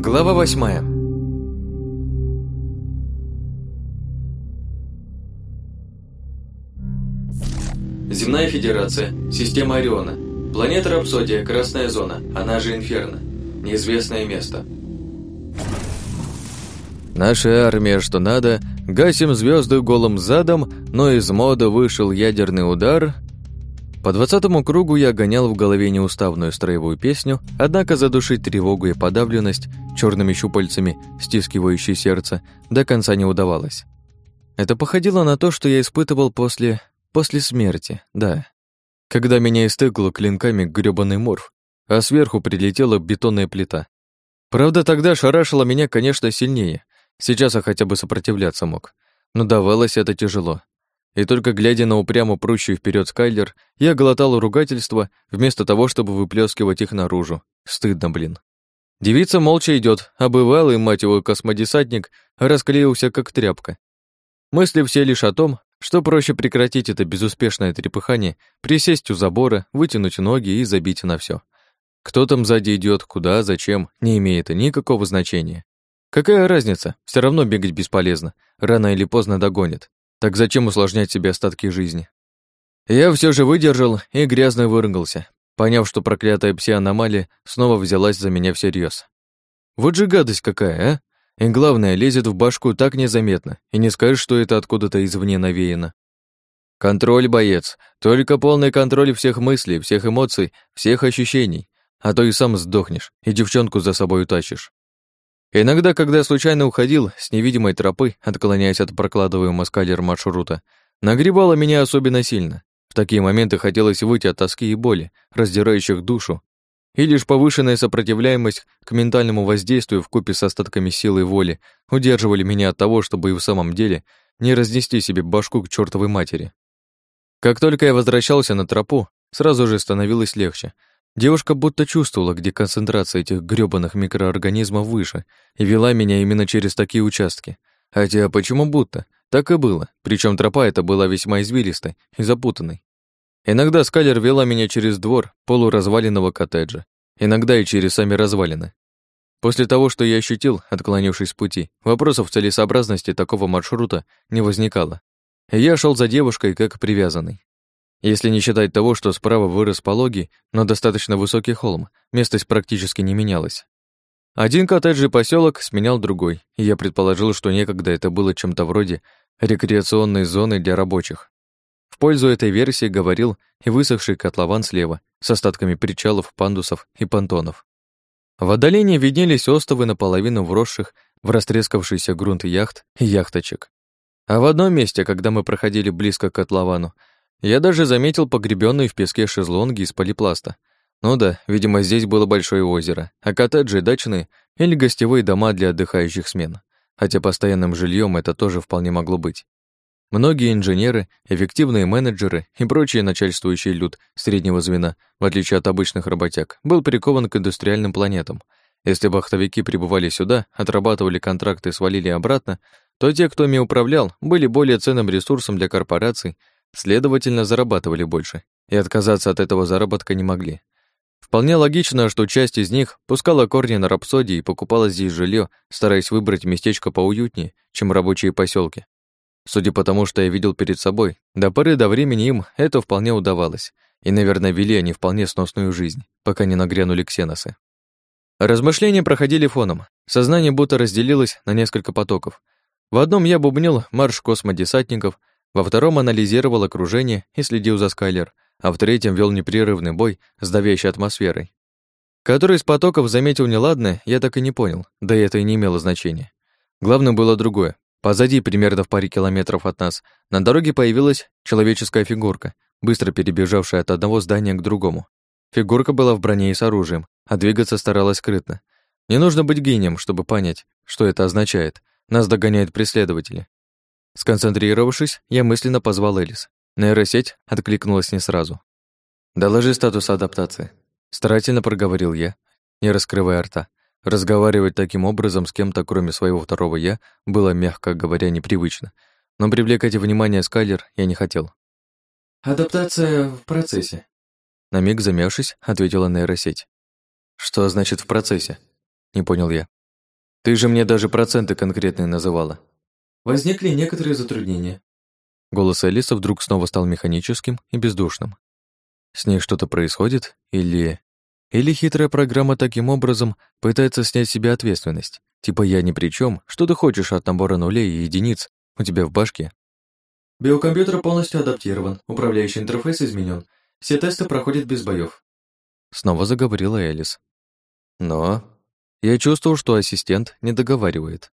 Глава восьмая. Земная Федерация, система Ориона, планета Рапсодия, Красная Зона, она же Инферно, неизвестное место. Наша армия, что надо, гасим звезды голым задом, но из мода вышел ядерный удар. По двадцатому кругу я гонял в голове неуставную строевую песню, однако задушить тревогу и подавленность черными щупальцами, стискивающие сердце, до конца не удавалось. Это походило на то, что я испытывал после... после смерти, да. Когда меня истыкло клинками грёбаный морф, а сверху прилетела бетонная плита. Правда, тогда шарашило меня, конечно, сильнее. Сейчас я хотя бы сопротивляться мог. Но давалось это тяжело. И только глядя на упрямо прущий вперед Скайлер, я глотал ругательства, вместо того, чтобы выплескивать их наружу. Стыдно, блин. Девица молча идет, а бывалый, мать его, космодесантник расклеился, как тряпка. Мысли все лишь о том, что проще прекратить это безуспешное трепыхание, присесть у забора, вытянуть ноги и забить на все. Кто там сзади идет, куда, зачем, не имеет никакого значения. Какая разница? Все равно бегать бесполезно. Рано или поздно догонит. Так зачем усложнять себе остатки жизни? Я все же выдержал и грязно выругался, поняв, что проклятая пси-аномалия снова взялась за меня всерьез. Вот же гадость какая, а? И главное, лезет в башку так незаметно, и не скажешь, что это откуда-то извне навеяно. Контроль, боец. Только полный контроль всех мыслей, всех эмоций, всех ощущений. А то и сам сдохнешь, и девчонку за собой утащишь. Иногда, когда случайно уходил с невидимой тропы, отклоняясь от прокладываемого скалер маршрута, нагребало меня особенно сильно. В такие моменты хотелось выйти от тоски и боли, раздирающих душу, и лишь повышенная сопротивляемость к ментальному воздействию в купе с остатками силы и воли удерживали меня от того, чтобы и в самом деле не разнести себе башку к чертовой матери. Как только я возвращался на тропу, сразу же становилось легче, Девушка будто чувствовала, где концентрация этих грёбаных микроорганизмов выше, и вела меня именно через такие участки. Хотя почему будто? Так и было, причем тропа эта была весьма извилистой и запутанной. Иногда скалер вела меня через двор полуразваленного коттеджа, иногда и через сами развалины. После того, что я ощутил, отклонившись с пути, вопросов целесообразности такого маршрута не возникало. Я шел за девушкой как привязанный. Если не считать того, что справа вырос пологий, но достаточно высокий холм, местность практически не менялась. Один коттеджный поселок сменял другой, и я предположил, что некогда это было чем-то вроде рекреационной зоны для рабочих. В пользу этой версии говорил и высохший котлован слева, с остатками причалов, пандусов и понтонов. В отдалении виднелись остовы наполовину вросших в растрескавшийся грунт яхт и яхточек. А в одном месте, когда мы проходили близко к котловану, я даже заметил погребенные в песке шезлонги из полипласта. Ну да, видимо, здесь было большое озеро, а коттеджи дачные или гостевые дома для отдыхающих смен. Хотя постоянным жильем это тоже вполне могло быть. Многие инженеры, эффективные менеджеры и прочие начальствующие люд среднего звена, в отличие от обычных работяг, был прикован к индустриальным планетам. Если бахтовики прибывали сюда, отрабатывали контракты и свалили обратно, то те, кто ими управлял, были более ценным ресурсом для корпораций следовательно, зарабатывали больше, и отказаться от этого заработка не могли. Вполне логично, что часть из них пускала корни на рапсодии и покупала здесь жилье, стараясь выбрать местечко поуютнее, чем рабочие поселки. Судя по тому, что я видел перед собой, до поры до времени им это вполне удавалось, и, наверное, вели они вполне сносную жизнь, пока не нагрянули ксеносы. Размышления проходили фоном, сознание будто разделилось на несколько потоков. В одном я бубнил марш космодесантников, во втором анализировал окружение и следил за Скайлер, а в третьем вел непрерывный бой с давящей атмосферой. Который из потоков заметил неладное, я так и не понял, да и это и не имело значения. Главное было другое. Позади, примерно в паре километров от нас, на дороге появилась человеческая фигурка, быстро перебежавшая от одного здания к другому. Фигурка была в броне и с оружием, а двигаться старалась скрытно. Не нужно быть гением, чтобы понять, что это означает. Нас догоняют преследователи. Сконцентрировавшись, я мысленно позвал Элис. Нейросеть откликнулась не сразу. «Доложи статус адаптации», — старательно проговорил я, не раскрывая рта. Разговаривать таким образом с кем-то, кроме своего второго «я», было, мягко говоря, непривычно. Но привлекать внимание Скайлер я не хотел. «Адаптация в процессе», — на миг замявшись, ответила нейросеть. «Что значит «в процессе»?» — не понял я. Ты же мне даже проценты конкретные называла. Возникли некоторые затруднения. Голос Алисы вдруг снова стал механическим и бездушным. С ней что-то происходит? Или... Или хитрая программа таким образом пытается снять с себя ответственность? Типа я ни при чем, что ты хочешь от набора нулей и единиц у тебя в башке? Биокомпьютер полностью адаптирован, управляющий интерфейс изменен. Все тесты проходят без боев. Снова заговорила Элис. Но я чувствовал, что ассистент не договаривает.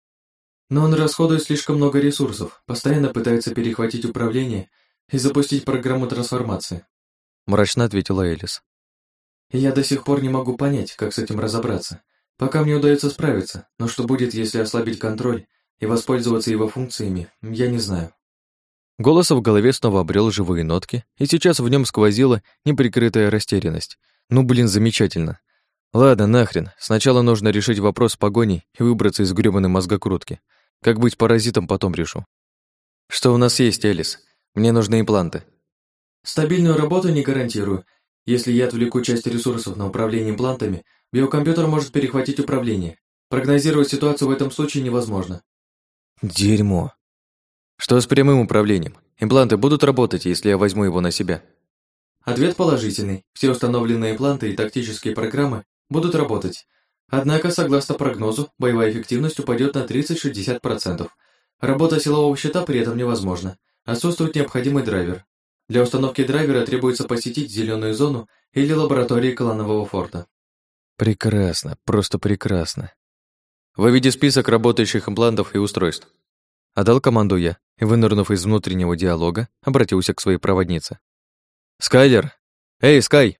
Но он расходует слишком много ресурсов, постоянно пытается перехватить управление и запустить программу трансформации. Мрачно ответила Элис. И я до сих пор не могу понять, как с этим разобраться. Пока мне удается справиться, но что будет, если ослабить контроль и воспользоваться его функциями, я не знаю. Голос в голове снова обрел живые нотки, и сейчас в нем сквозила неприкрытая растерянность. Ну, блин, замечательно. Ладно, нахрен. Сначала нужно решить вопрос с погоней и выбраться из грёбаной мозгокрутки. Как быть паразитом, потом решу. Что у нас есть, Элис? Мне нужны импланты. Стабильную работу не гарантирую. Если я отвлеку часть ресурсов на управление имплантами, биокомпьютер может перехватить управление. Прогнозировать ситуацию в этом случае невозможно. Дерьмо. Что с прямым управлением? Импланты будут работать, если я возьму его на себя? Ответ положительный. Все установленные импланты и тактические программы будут работать. Однако, согласно прогнозу, боевая эффективность упадет на 30-60%. Работа силового щита при этом невозможна. Отсутствует необходимый драйвер. Для установки драйвера требуется посетить зеленую зону или лаборатории кланового форта. Прекрасно, просто прекрасно. Выведи список работающих имплантов и устройств. Отдал команду я и, вынырнув из внутреннего диалога, обратился к своей проводнице. «Скайлер! Эй, Скай!»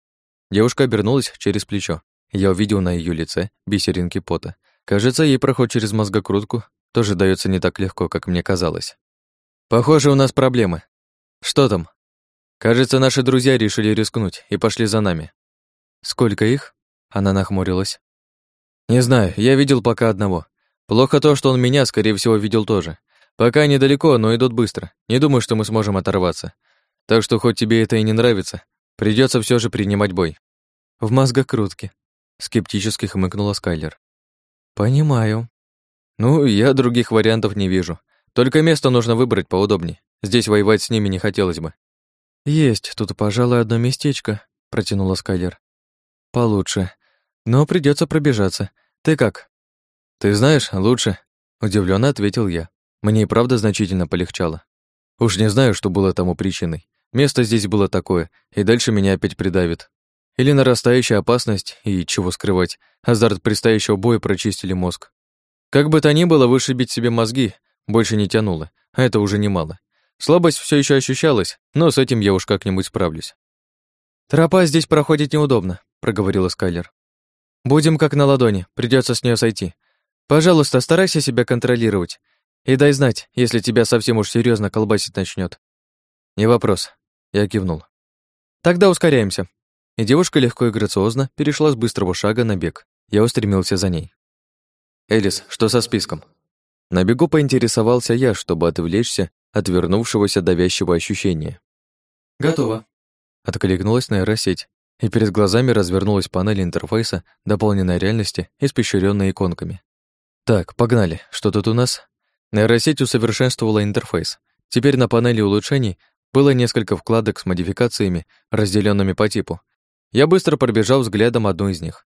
Девушка обернулась через плечо. Я увидел на ее лице бисеринки пота. Кажется, ей проход через мозгокрутку тоже дается не так легко, как мне казалось. Похоже, у нас проблемы. Что там? Кажется, наши друзья решили рискнуть и пошли за нами. Сколько их? Она нахмурилась. Не знаю, я видел пока одного. Плохо то, что он меня, скорее всего, видел тоже. Пока недалеко, но идут быстро. Не думаю, что мы сможем оторваться. Так что хоть тебе это и не нравится, придется все же принимать бой. В мозгокрутке, скептически хмыкнула Скайлер. Понимаю. Ну, я других вариантов не вижу. Только место нужно выбрать поудобнее. Здесь воевать с ними не хотелось бы. Есть тут, пожалуй, одно местечко, протянула Скайлер. Получше. Но придется пробежаться. Ты как? Ты знаешь, лучше, удивленно ответил я. Мне и правда значительно полегчало. Уж не знаю, что было тому причиной. Место здесь было такое, и дальше меня опять придавит. Или нарастающая опасность, и чего скрывать, азарт предстоящего боя прочистили мозг. Как бы то ни было, вышибить себе мозги больше не тянуло, а это уже немало. Слабость все еще ощущалась, но с этим я уж как-нибудь справлюсь. «Тропа здесь проходит неудобно», — проговорила Скайлер. «Будем как на ладони, придется с нее сойти. Пожалуйста, старайся себя контролировать. И дай знать, если тебя совсем уж серьезно колбасить начнет. Не вопрос. Я кивнул. Тогда ускоряемся. И девушка легко и грациозно перешла с быстрого шага на бег. Я устремился за ней. Элис, что со списком? На бегу поинтересовался я, чтобы отвлечься от вернувшегося давящего ощущения. Готово. Откликнулась нейросеть, и перед глазами развернулась панель интерфейса, дополненная реальности, испещрённая иконками. Так, погнали. Что тут у нас? Нейросеть усовершенствовала интерфейс. Теперь на панели улучшений было несколько вкладок с модификациями, разделенными по типу. Я быстро пробежал взглядом одну из них.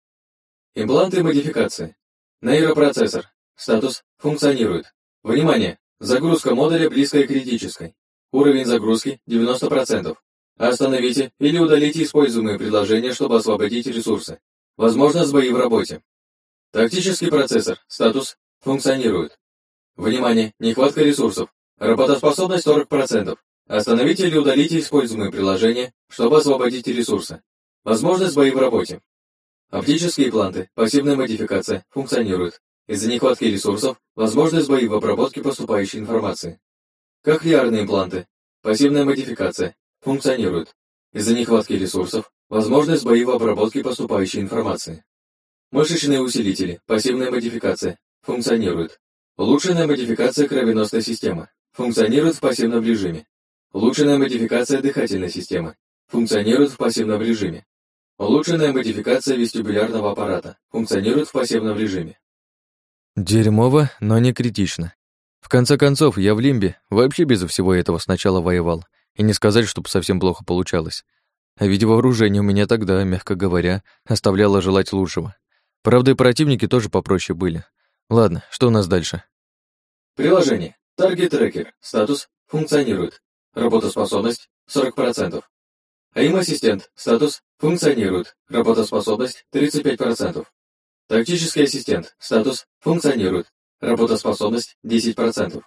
Импланты модификации. Нейропроцессор. Статус функционирует. Внимание! Загрузка модуля близкая к критической. Уровень загрузки 90%. Остановите или удалите используемые предложения, чтобы освободить ресурсы. Возможно, сбои в работе. Тактический процессор. Статус функционирует. Внимание! Нехватка ресурсов. Работоспособность 40%. Остановите или удалите используемые приложения, чтобы освободить ресурсы. Возможность сбои в работе. Оптические планты, пассивная модификация, функционируют. Из-за нехватки ресурсов, возможны сбои в обработке поступающей информации. Кохлеарные импланты, пассивная модификация, функционируют. Из-за нехватки ресурсов, возможны сбои в обработке поступающей информации. Мышечные усилители, пассивная модификация, функционируют. Улучшенная модификация кровеносной системы. Функционирует в пассивном режиме. Улучшенная модификация дыхательной системы. Функционирует в пассивном режиме. Улучшенная модификация вестибулярного аппарата. Функционирует в пассивном режиме. Дерьмово, но не критично. В конце концов, я в Лимбе вообще безо всего этого сначала воевал, и не сказать, чтобы совсем плохо получалось. А ведь вооружение у меня тогда, мягко говоря, оставляло желать лучшего. Правда, и противники тоже попроще были. Ладно, что у нас дальше? Приложение. Таргет трекер. Статус функционирует. Работоспособность 40%. АИМ-ассистент. Статус функционирует. Работоспособность 35%. Тактический ассистент. Статус функционирует. Работоспособность 10%.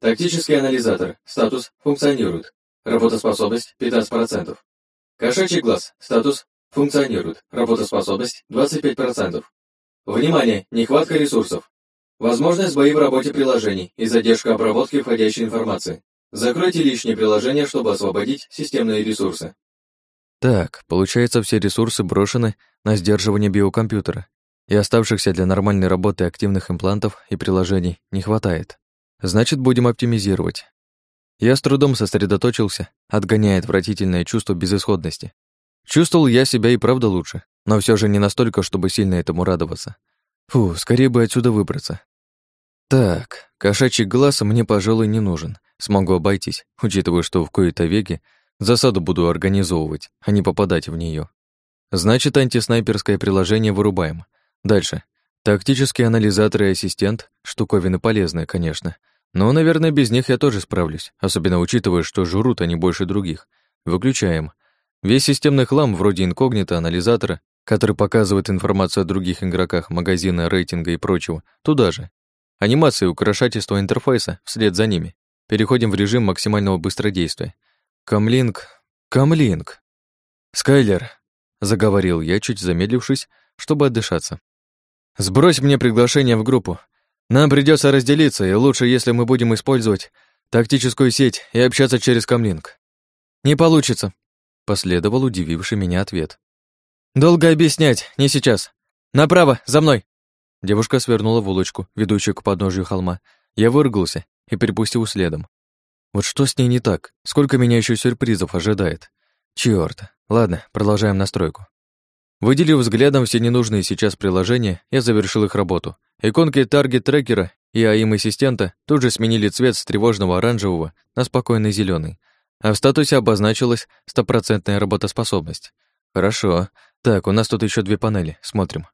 Тактический анализатор. Статус функционирует. Работоспособность 15%. Кошачий глаз. Статус функционирует. Работоспособность 25%. Внимание! Нехватка ресурсов. Возможность сбои в работе приложений и задержка обработки входящей информации. Закройте лишние приложения, чтобы освободить системные ресурсы. Так, получается, все ресурсы брошены на сдерживание биокомпьютера, и оставшихся для нормальной работы активных имплантов и приложений не хватает. Значит, будем оптимизировать. Я с трудом сосредоточился, отгоняя отвратительное чувство безысходности. Чувствовал я себя и правда лучше, но все же не настолько, чтобы сильно этому радоваться. Фу, скорее бы отсюда выбраться. Так, кошачий глаз мне, пожалуй, не нужен. Смогу обойтись, учитывая, что в кои-то веке засаду буду организовывать, а не попадать в нее. Значит, антиснайперское приложение вырубаем. Дальше. Тактический анализатор и ассистент — штуковины полезные, конечно. Но, наверное, без них я тоже справлюсь, особенно учитывая, что жрут они больше других. Выключаем. Весь системный хлам, вроде инкогнито, анализатора, который показывает информацию о других игроках, магазина, рейтинга и прочего, туда же. Анимация и украшательство интерфейса вслед за ними. Переходим в режим максимального быстродействия. Камлинг... Камлинг. «Скайлер», — заговорил я, чуть замедлившись, чтобы отдышаться. «Сбрось мне приглашение в группу. Нам придется разделиться, и лучше, если мы будем использовать тактическую сеть и общаться через Камлинг». «Не получится», Последовал удививший меня ответ. «Долго объяснять, не сейчас. Направо, за мной!» Девушка свернула в улочку, ведущую к подножию холма. Я выргался и перепустил следом. Вот что с ней не так? Сколько меня еще сюрпризов ожидает? Чёрт. Ладно, продолжаем настройку. Выделив взглядом все ненужные сейчас приложения, я завершил их работу. Иконки таргет-трекера и АИМ-ассистента тут же сменили цвет с тревожного оранжевого на спокойный зеленый а в статусе обозначилась стопроцентная работоспособность. Хорошо. Так, у нас тут еще две панели. Смотрим.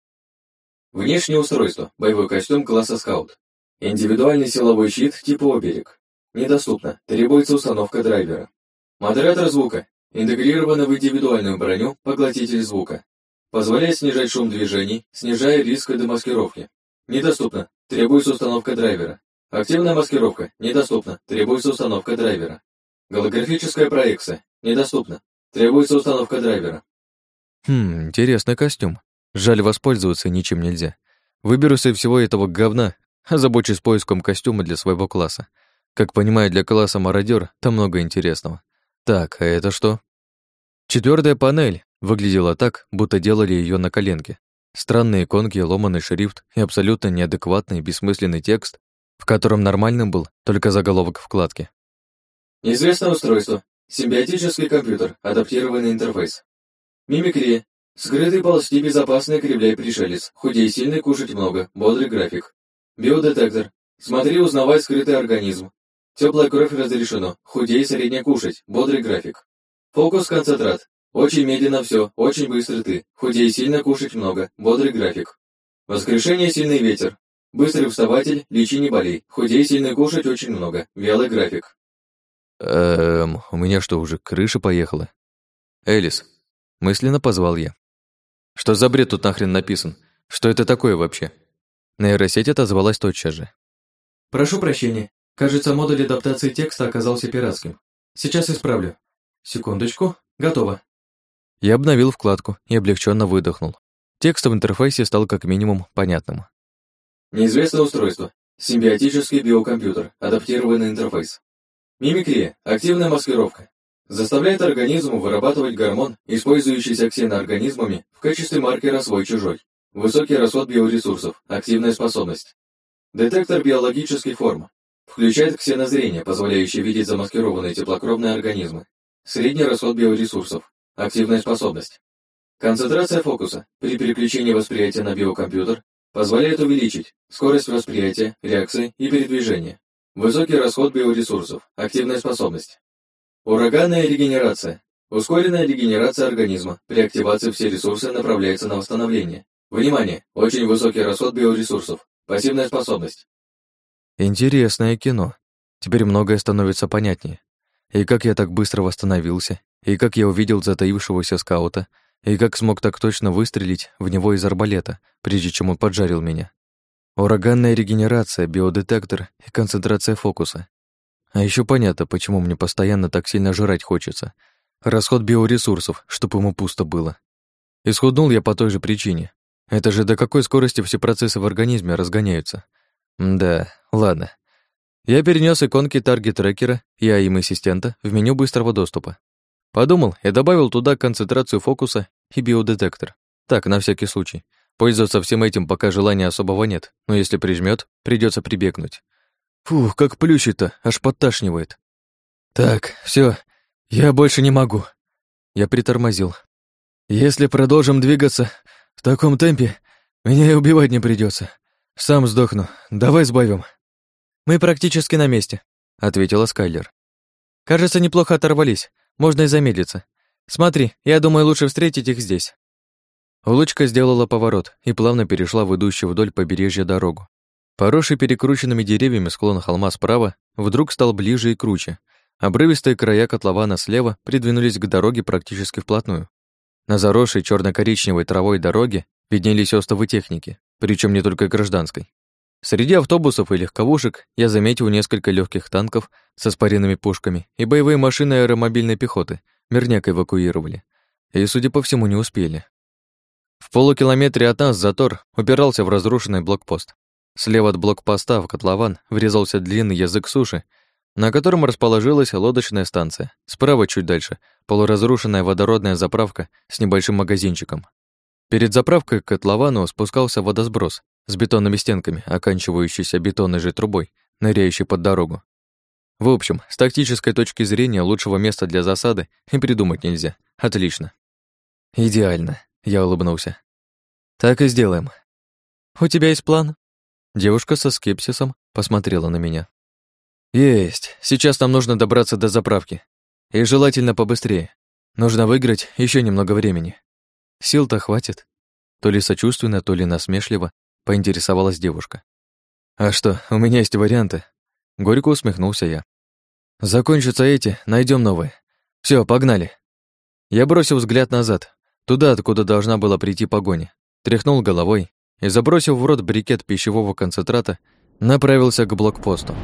Внешнее устройство. Боевой костюм класса скаут. Индивидуальный силовой щит типа оберег. Недоступно. Требуется установка драйвера. Модератор звука. Интегрировано в индивидуальную броню поглотитель звука. Позволяет снижать шум движений, снижая риск демаскировки. Недоступно. Требуется установка драйвера. Активная маскировка. Недоступно. Требуется установка драйвера. Голографическая проекция. Недоступна. Требуется установка драйвера. Хм, интересный костюм. Жаль, воспользоваться ничем нельзя. Выберусь из всего этого говна, озабочусь поиском костюма для своего класса. Как понимаю, для класса мародер там много интересного. Так, а это что? Четвертая панель выглядела так, будто делали ее на коленке. Странные иконки, ломаный шрифт и абсолютно неадекватный, бессмысленный текст, в котором нормальным был только заголовок вкладки. Неизвестное устройство. Симбиотический компьютер. Адаптированный интерфейс. Мимикрия. Скрытый ползти безопасный кривляй пришелец. Худей сильный, кушать много. Бодрый график. Биодетектор. Смотри, узнавай скрытый организм. Теплая кровь разрешено. Худей средне кушать. Бодрый график. Фокус-концентрат. Очень медленно все, очень быстро ты. Худей сильно, кушать много. Бодрый график. Воскрешение сильный ветер. Быстрый вставатель, лечи не болей. Худей сильно, кушать очень много. Вялый график. Эм, у меня что, уже крыша поехала? Элис, мысленно позвал я. Что за бред тут нахрен написан? Что это такое вообще? Нейросеть отозвалась тотчас же. Прошу прощения. Кажется, модуль адаптации текста оказался пиратским. Сейчас исправлю. Секундочку. Готово. Я обновил вкладку и облегченно выдохнул. Текст в интерфейсе стал как минимум понятным. Неизвестное устройство. Симбиотический биокомпьютер. Адаптированный интерфейс. Мимикрия – активная маскировка. Заставляет организм вырабатывать гормон, использующийся ксеноорганизмами в качестве маркера свой-чужой. Высокий расход биоресурсов, активная способность. Детектор биологических форм. Включает ксенозрение, позволяющее видеть замаскированные теплокровные организмы. Средний расход биоресурсов, активная способность. Концентрация фокуса. При переключении восприятия на биокомпьютер Позволяет увеличить скорость восприятия, реакции и передвижения. Высокий расход биоресурсов, активная способность. Ураганная регенерация. Ускоренная регенерация организма. При активации все ресурсы направляются на восстановление. Внимание! Очень высокий расход биоресурсов. Пассивная способность. Интересное кино. Теперь многое становится понятнее. И как я так быстро восстановился, и как я увидел затаившегося скаута, и как смог так точно выстрелить в него из арбалета, прежде чем он поджарил меня. Ураганная регенерация, биодетектор и концентрация фокуса. А еще понятно, почему мне постоянно так сильно жрать хочется. Расход биоресурсов, чтобы ему пусто было. Исхуднул я по той же причине. Это же до какой скорости все процессы в организме разгоняются. Да, ладно. Я перенес иконки таргет-трекера и АИМ-ассистента в меню быстрого доступа. Подумал и добавил туда концентрацию фокуса и биодетектор. Так, на всякий случай. Пользоваться всем этим пока желания особого нет, но если прижмет, придется прибегнуть. Фух, как плющит-то, аж подташнивает. Так, все, я больше не могу. Я притормозил. Если продолжим двигаться в таком темпе, меня и убивать не придется. Сам сдохну. Давай сбавим. Мы практически на месте, ответила Скайлер. Кажется, неплохо оторвались. Можно и замедлиться. Смотри, я думаю, лучше встретить их здесь. Улочка сделала поворот и плавно перешла в идущую вдоль побережья дорогу. Поросший перекрученными деревьями склон холма справа вдруг стал ближе и круче. Обрывистые края котлована слева придвинулись к дороге практически вплотную. На заросшей черно коричневой травой дороге виднелись остовы техники, причем не только гражданской. Среди автобусов и легковушек я заметил несколько легких танков со спаренными пушками и боевые машины аэромобильной пехоты, мирняк эвакуировали. И, судя по всему, не успели. В полукилометре от нас затор упирался в разрушенный блокпост. Слева от блокпоста в котлован врезался длинный язык суши, на котором расположилась лодочная станция. Справа чуть дальше полуразрушенная водородная заправка с небольшим магазинчиком. Перед заправкой к котловану спускался водосброс с бетонными стенками, оканчивающийся бетонной же трубой, ныряющей под дорогу. В общем, с тактической точки зрения лучшего места для засады и придумать нельзя. Отлично. Идеально, я улыбнулся. Так и сделаем. У тебя есть план? Девушка со скепсисом посмотрела на меня. Есть. Сейчас нам нужно добраться до заправки. И желательно побыстрее. Нужно выиграть еще немного времени. Сил-то хватит. То ли сочувственно, то ли насмешливо поинтересовалась девушка. А что, у меня есть варианты. Горько усмехнулся я. Закончатся эти, найдем новые. Все, погнали. Я бросил взгляд назад, туда, откуда должна была прийти погоня, тряхнул головой и, забросив в рот брикет пищевого концентрата, направился к блокпосту.